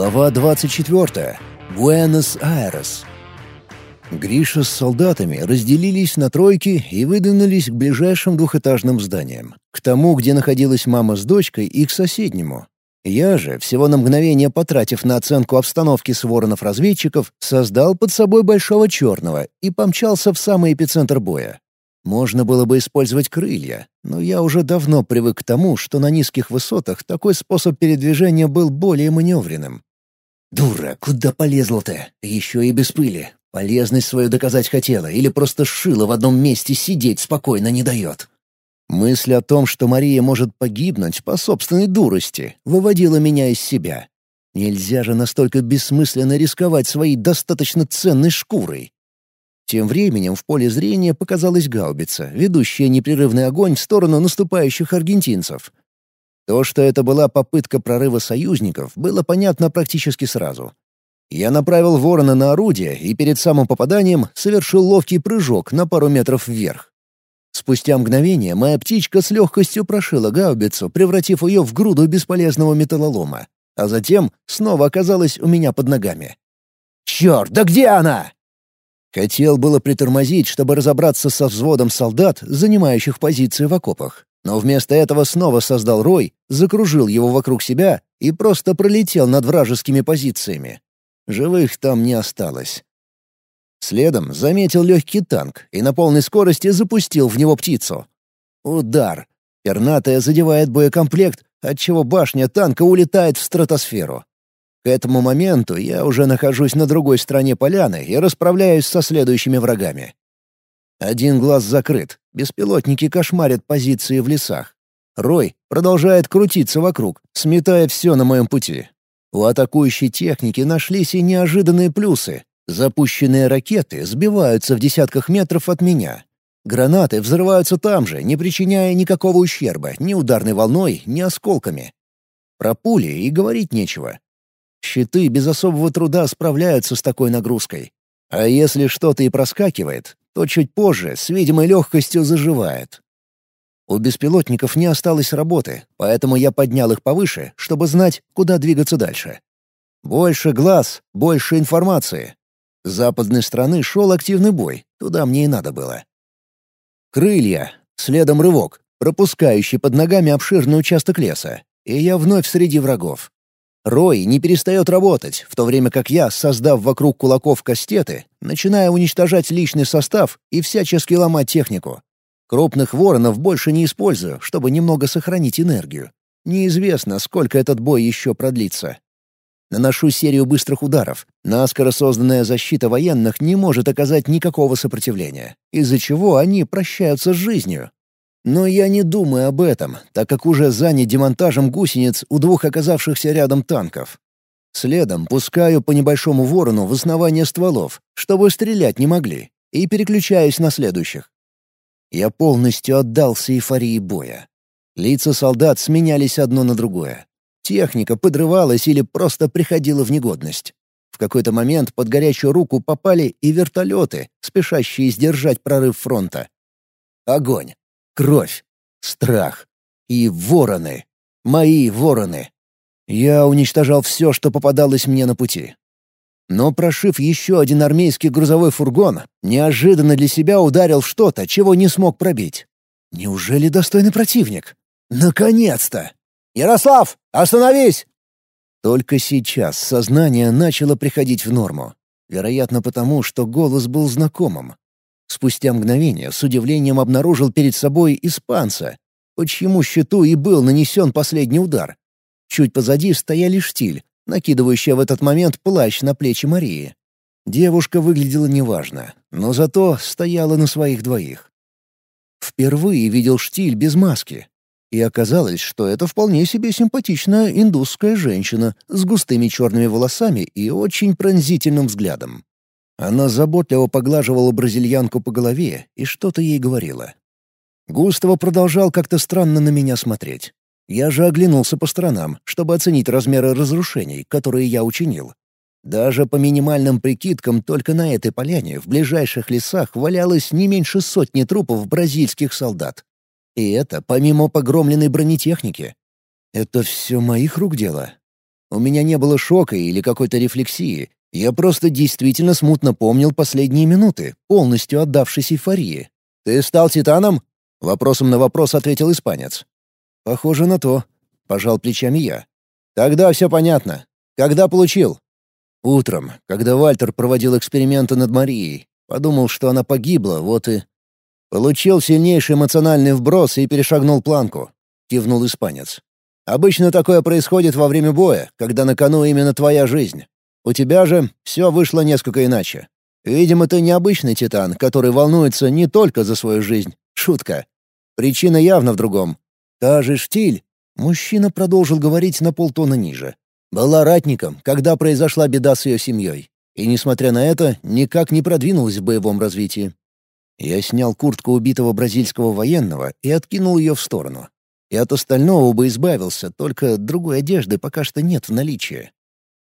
Глава 24. Буэнос-Айрес. Гриша с солдатами разделились на тройки и выдвинулись к ближайшим двухэтажным зданиям. К тому, где находилась мама с дочкой, и к соседнему. Я же, всего на мгновение потратив на оценку обстановки с воронов-разведчиков, создал под собой Большого Черного и помчался в самый эпицентр боя. Можно было бы использовать крылья, но я уже давно привык к тому, что на низких высотах такой способ передвижения был более маневренным. «Дура, куда полезла ты? Еще и без пыли. Полезность свою доказать хотела или просто шила в одном месте сидеть спокойно не дает». Мысль о том, что Мария может погибнуть по собственной дурости, выводила меня из себя. Нельзя же настолько бессмысленно рисковать своей достаточно ценной шкурой. Тем временем в поле зрения показалась гаубица, ведущая непрерывный огонь в сторону наступающих аргентинцев. То, что это была попытка прорыва союзников, было понятно практически сразу. Я направил ворона на орудие и перед самым попаданием совершил ловкий прыжок на пару метров вверх. Спустя мгновение моя птичка с легкостью прошила гаубицу, превратив ее в груду бесполезного металлолома, а затем снова оказалась у меня под ногами. «Черт, да где она?» Хотел было притормозить, чтобы разобраться со взводом солдат, занимающих позиции в окопах. Но вместо этого снова создал рой, закружил его вокруг себя и просто пролетел над вражескими позициями. Живых там не осталось. Следом заметил легкий танк и на полной скорости запустил в него птицу. Удар. Пернатая задевает боекомплект, отчего башня танка улетает в стратосферу. К этому моменту я уже нахожусь на другой стороне поляны и расправляюсь со следующими врагами. Один глаз закрыт, беспилотники кошмарят позиции в лесах. Рой продолжает крутиться вокруг, сметая все на моем пути. У атакующей техники нашлись и неожиданные плюсы. Запущенные ракеты сбиваются в десятках метров от меня. Гранаты взрываются там же, не причиняя никакого ущерба ни ударной волной, ни осколками. Про пули и говорить нечего. Щиты без особого труда справляются с такой нагрузкой. А если что-то и проскакивает, то чуть позже с видимой легкостью заживает. У беспилотников не осталось работы, поэтому я поднял их повыше, чтобы знать, куда двигаться дальше. Больше глаз, больше информации. С западной стороны шел активный бой, туда мне и надо было. Крылья, следом рывок, пропускающий под ногами обширный участок леса, и я вновь среди врагов. Рой не перестает работать, в то время как я, создав вокруг кулаков кастеты, начинаю уничтожать личный состав и всячески ломать технику. Крупных воронов больше не использую, чтобы немного сохранить энергию. Неизвестно, сколько этот бой еще продлится. Наношу серию быстрых ударов. Наскоро созданная защита военных не может оказать никакого сопротивления, из-за чего они прощаются с жизнью. Но я не думаю об этом, так как уже занят демонтажем гусениц у двух оказавшихся рядом танков. Следом пускаю по небольшому ворону в основание стволов, чтобы стрелять не могли, и переключаюсь на следующих. Я полностью отдался эйфории боя. Лица солдат сменялись одно на другое. Техника подрывалась или просто приходила в негодность. В какой-то момент под горячую руку попали и вертолеты, спешащие сдержать прорыв фронта. Огонь. Кровь, страх и вороны. Мои вороны. Я уничтожал все, что попадалось мне на пути. Но прошив еще один армейский грузовой фургон, неожиданно для себя ударил что-то, чего не смог пробить. Неужели достойный противник? Наконец-то! «Ярослав, остановись!» Только сейчас сознание начало приходить в норму. Вероятно, потому, что голос был знакомым. Спустя мгновение с удивлением обнаружил перед собой испанца, по чьему счету и был нанесен последний удар. Чуть позади стояли штиль, накидывающая в этот момент плащ на плечи Марии. Девушка выглядела неважно, но зато стояла на своих двоих. Впервые видел штиль без маски. И оказалось, что это вполне себе симпатичная индусская женщина с густыми черными волосами и очень пронзительным взглядом. Она заботливо поглаживала бразильянку по голове и что-то ей говорила. Густаво продолжал как-то странно на меня смотреть. Я же оглянулся по сторонам, чтобы оценить размеры разрушений, которые я учинил. Даже по минимальным прикидкам только на этой поляне в ближайших лесах валялось не меньше сотни трупов бразильских солдат. И это помимо погромленной бронетехники. Это все моих рук дело. У меня не было шока или какой-то рефлексии. Я просто действительно смутно помнил последние минуты, полностью отдавшись эйфории. «Ты стал титаном?» — вопросом на вопрос ответил испанец. «Похоже на то», — пожал плечами я. «Тогда все понятно. Когда получил?» «Утром, когда Вальтер проводил эксперименты над Марией. Подумал, что она погибла, вот и...» «Получил сильнейший эмоциональный вброс и перешагнул планку», — кивнул испанец. «Обычно такое происходит во время боя, когда на кону именно твоя жизнь. У тебя же все вышло несколько иначе. Видимо, ты необычный титан, который волнуется не только за свою жизнь. Шутка. Причина явно в другом. Та же штиль. Мужчина продолжил говорить на полтона ниже. Была ратником, когда произошла беда с ее семьей. И, несмотря на это, никак не продвинулась в боевом развитии. Я снял куртку убитого бразильского военного и откинул ее в сторону. И от остального бы избавился, только другой одежды пока что нет в наличии.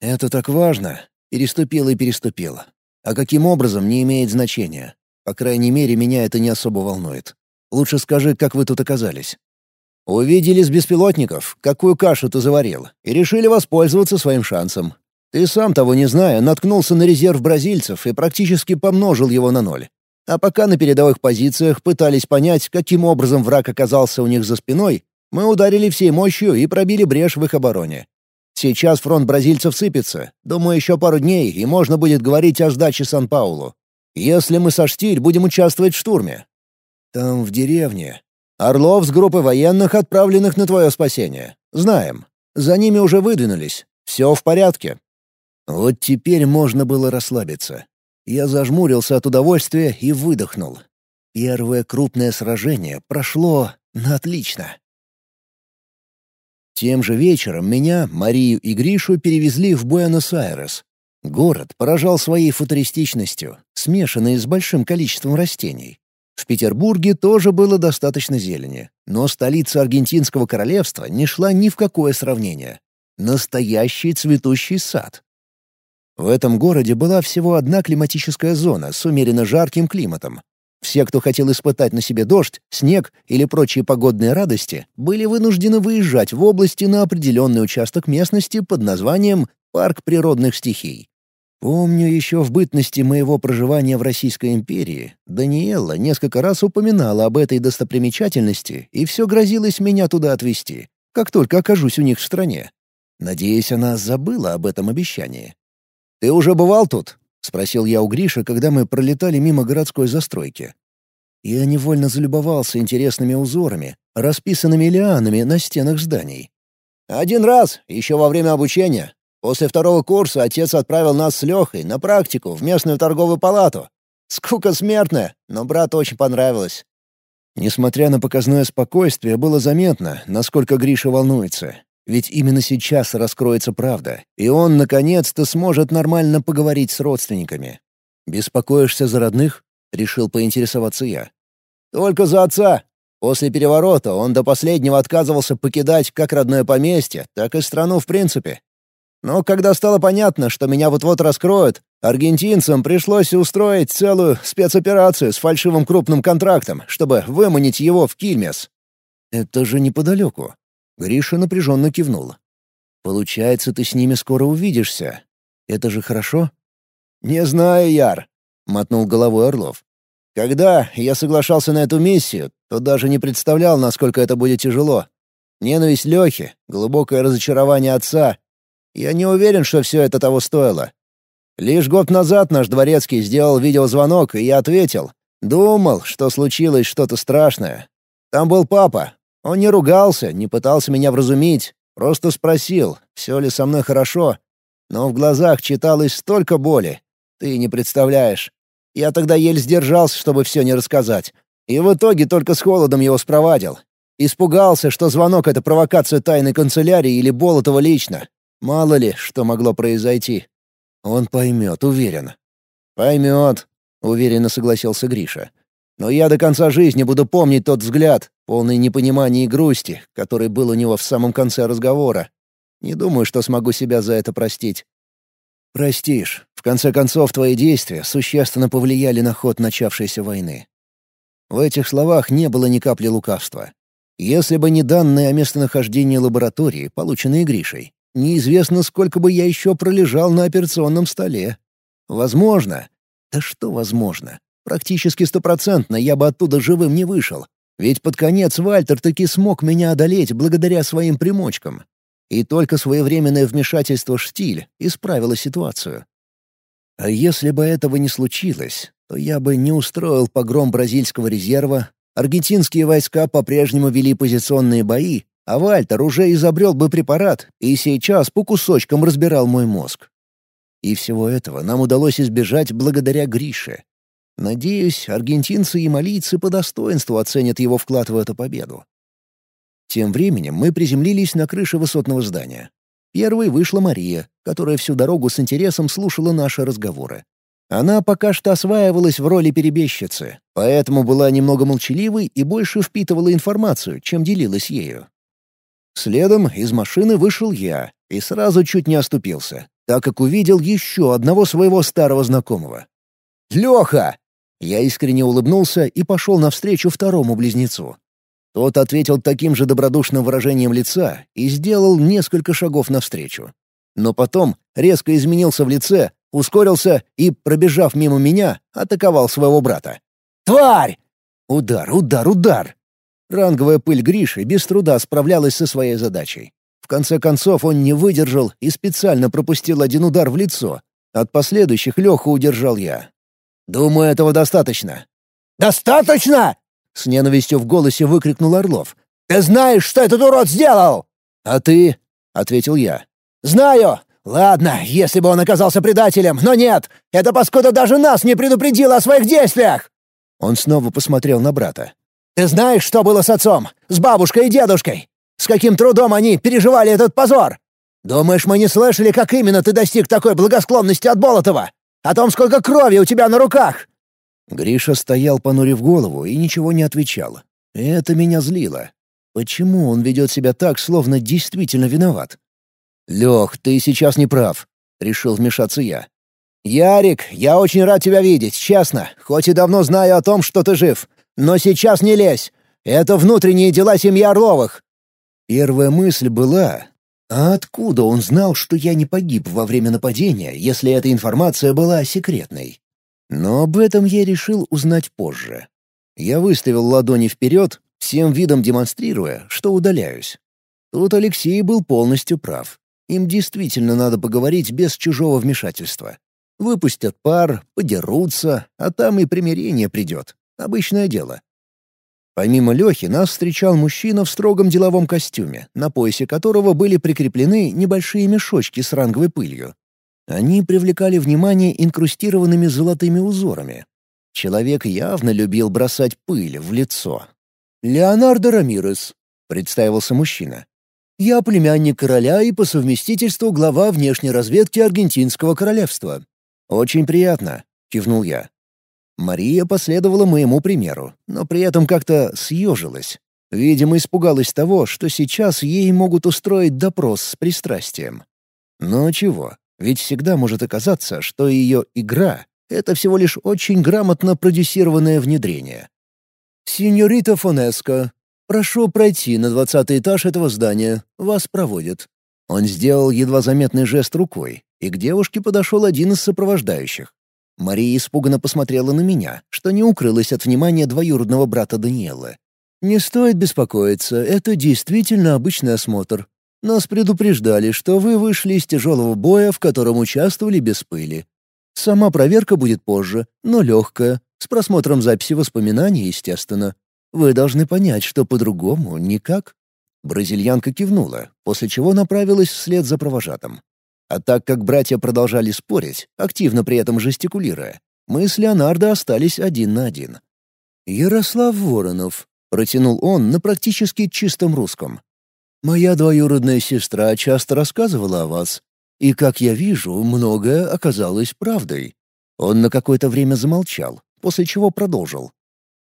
Это так важно. Переступил и переступил. А каким образом, не имеет значения. По крайней мере, меня это не особо волнует. Лучше скажи, как вы тут оказались. Увидели с беспилотников, какую кашу ты заварил, и решили воспользоваться своим шансом. Ты сам того не зная, наткнулся на резерв бразильцев и практически помножил его на ноль. А пока на передовых позициях пытались понять, каким образом враг оказался у них за спиной, мы ударили всей мощью и пробили брешь в их обороне. Сейчас фронт бразильцев сыпется. Думаю, еще пару дней, и можно будет говорить о сдаче Сан-Паулу. Если мы со Штиль будем участвовать в штурме. Там, в деревне. Орлов с группой военных, отправленных на твое спасение. Знаем. За ними уже выдвинулись. Все в порядке. Вот теперь можно было расслабиться. Я зажмурился от удовольствия и выдохнул. Первое крупное сражение прошло на отлично. Тем же вечером меня, Марию и Гришу перевезли в Буэнос-Айрес. Город поражал своей футуристичностью, смешанной с большим количеством растений. В Петербурге тоже было достаточно зелени, но столица аргентинского королевства не шла ни в какое сравнение. Настоящий цветущий сад. В этом городе была всего одна климатическая зона с умеренно жарким климатом, все, кто хотел испытать на себе дождь, снег или прочие погодные радости, были вынуждены выезжать в области на определенный участок местности под названием «Парк природных стихий». Помню еще в бытности моего проживания в Российской империи, Даниэлла несколько раз упоминала об этой достопримечательности и все грозилось меня туда отвезти, как только окажусь у них в стране. Надеюсь, она забыла об этом обещании. «Ты уже бывал тут?» — спросил я у Гриши, когда мы пролетали мимо городской застройки. Я невольно залюбовался интересными узорами, расписанными лианами на стенах зданий. «Один раз, еще во время обучения. После второго курса отец отправил нас с Лехой на практику в местную торговую палату. Скука смертная, но брату очень понравилось». Несмотря на показное спокойствие, было заметно, насколько Гриша волнуется. Ведь именно сейчас раскроется правда, и он, наконец-то, сможет нормально поговорить с родственниками. «Беспокоишься за родных?» — решил поинтересоваться я. «Только за отца. После переворота он до последнего отказывался покидать как родное поместье, так и страну в принципе. Но когда стало понятно, что меня вот-вот раскроют, аргентинцам пришлось устроить целую спецоперацию с фальшивым крупным контрактом, чтобы выманить его в Кильмес. Это же неподалеку. Гриша напряженно кивнул. «Получается, ты с ними скоро увидишься. Это же хорошо?» «Не знаю, Яр», — мотнул головой Орлов. «Когда я соглашался на эту миссию, то даже не представлял, насколько это будет тяжело. Ненависть Лехи, глубокое разочарование отца. Я не уверен, что все это того стоило. Лишь год назад наш дворецкий сделал видеозвонок, и я ответил. Думал, что случилось что-то страшное. Там был папа, он не ругался, не пытался меня вразумить, просто спросил, все ли со мной хорошо. Но в глазах читалось столько боли. Ты не представляешь. Я тогда еле сдержался, чтобы все не рассказать. И в итоге только с холодом его спровадил. Испугался, что звонок — это провокация тайной канцелярии или Болотова лично. Мало ли, что могло произойти. Он поймет, уверен. «Поймет», — уверенно согласился Гриша. Но я до конца жизни буду помнить тот взгляд, полный непонимания и грусти, который был у него в самом конце разговора. Не думаю, что смогу себя за это простить. Простишь. В конце концов, твои действия существенно повлияли на ход начавшейся войны. В этих словах не было ни капли лукавства. Если бы не данные о местонахождении лаборатории, полученные Гришей, неизвестно, сколько бы я еще пролежал на операционном столе. Возможно. Да что возможно? Практически стопроцентно я бы оттуда живым не вышел. Ведь под конец Вальтер таки смог меня одолеть благодаря своим примочкам. И только своевременное вмешательство Штиль исправило ситуацию. А если бы этого не случилось, то я бы не устроил погром бразильского резерва, аргентинские войска по-прежнему вели позиционные бои, а Вальтер уже изобрел бы препарат и сейчас по кусочкам разбирал мой мозг. И всего этого нам удалось избежать благодаря Грише. Надеюсь, аргентинцы и малийцы по достоинству оценят его вклад в эту победу. Тем временем мы приземлились на крыше высотного здания. Первой вышла Мария, которая всю дорогу с интересом слушала наши разговоры. Она пока что осваивалась в роли перебежчицы, поэтому была немного молчаливой и больше впитывала информацию, чем делилась ею. Следом из машины вышел я и сразу чуть не оступился, так как увидел еще одного своего старого знакомого. «Леха!» Я искренне улыбнулся и пошел навстречу второму близнецу. Тот ответил таким же добродушным выражением лица и сделал несколько шагов навстречу. Но потом резко изменился в лице, ускорился и, пробежав мимо меня, атаковал своего брата. «Тварь!» Удар, удар, удар! Ранговая пыль Гриши без труда справлялась со своей задачей. В конце концов он не выдержал и специально пропустил один удар в лицо. От последующих Леху удержал я. «Думаю, этого достаточно». «Достаточно!» С ненавистью в голосе выкрикнул Орлов. «Ты знаешь, что этот урод сделал!» «А ты?» — ответил я. «Знаю! Ладно, если бы он оказался предателем, но нет! Эта паскуда даже нас не предупредила о своих действиях!» Он снова посмотрел на брата. «Ты знаешь, что было с отцом? С бабушкой и дедушкой? С каким трудом они переживали этот позор? Думаешь, мы не слышали, как именно ты достиг такой благосклонности от Болотова? О том, сколько крови у тебя на руках? Гриша стоял, понурив голову, и ничего не отвечал. Это меня злило. Почему он ведет себя так, словно действительно виноват? «Лех, ты сейчас не прав», — решил вмешаться я. «Ярик, я очень рад тебя видеть, честно, хоть и давно знаю о том, что ты жив. Но сейчас не лезь. Это внутренние дела семьи Орловых». Первая мысль была, а откуда он знал, что я не погиб во время нападения, если эта информация была секретной? Но об этом я решил узнать позже. Я выставил ладони вперед, всем видом демонстрируя, что удаляюсь. Тут Алексей был полностью прав. Им действительно надо поговорить без чужого вмешательства. Выпустят пар, подерутся, а там и примирение придет. Обычное дело. Помимо Лехи нас встречал мужчина в строгом деловом костюме, на поясе которого были прикреплены небольшие мешочки с ранговой пылью. Они привлекали внимание инкрустированными золотыми узорами. Человек явно любил бросать пыль в лицо. «Леонардо Рамирес», — представился мужчина. «Я племянник короля и по совместительству глава внешней разведки Аргентинского королевства». «Очень приятно», — кивнул я. Мария последовала моему примеру, но при этом как-то съежилась. Видимо, испугалась того, что сейчас ей могут устроить допрос с пристрастием. Но чего, ведь всегда может оказаться, что ее игра — это всего лишь очень грамотно продюсированное внедрение. «Синьорита Фонеско, прошу пройти на двадцатый этаж этого здания. Вас проводят». Он сделал едва заметный жест рукой, и к девушке подошел один из сопровождающих. Мария испуганно посмотрела на меня, что не укрылась от внимания двоюродного брата Даниэла. «Не стоит беспокоиться, это действительно обычный осмотр. Нас предупреждали, что вы вышли из тяжелого боя, в котором участвовали без пыли. Сама проверка будет позже, но легкая, с просмотром записи воспоминаний, естественно. Вы должны понять, что по-другому никак». Бразильянка кивнула, после чего направилась вслед за провожатым. А так как братья продолжали спорить, активно при этом жестикулируя, мы с Леонардо остались один на один. «Ярослав Воронов», — протянул он на практически чистом русском. Моя двоюродная сестра часто рассказывала о вас, и, как я вижу, многое оказалось правдой». Он на какое-то время замолчал, после чего продолжил.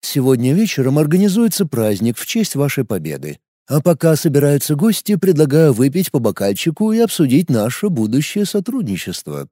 «Сегодня вечером организуется праздник в честь вашей победы. А пока собираются гости, предлагаю выпить по бокальчику и обсудить наше будущее сотрудничество.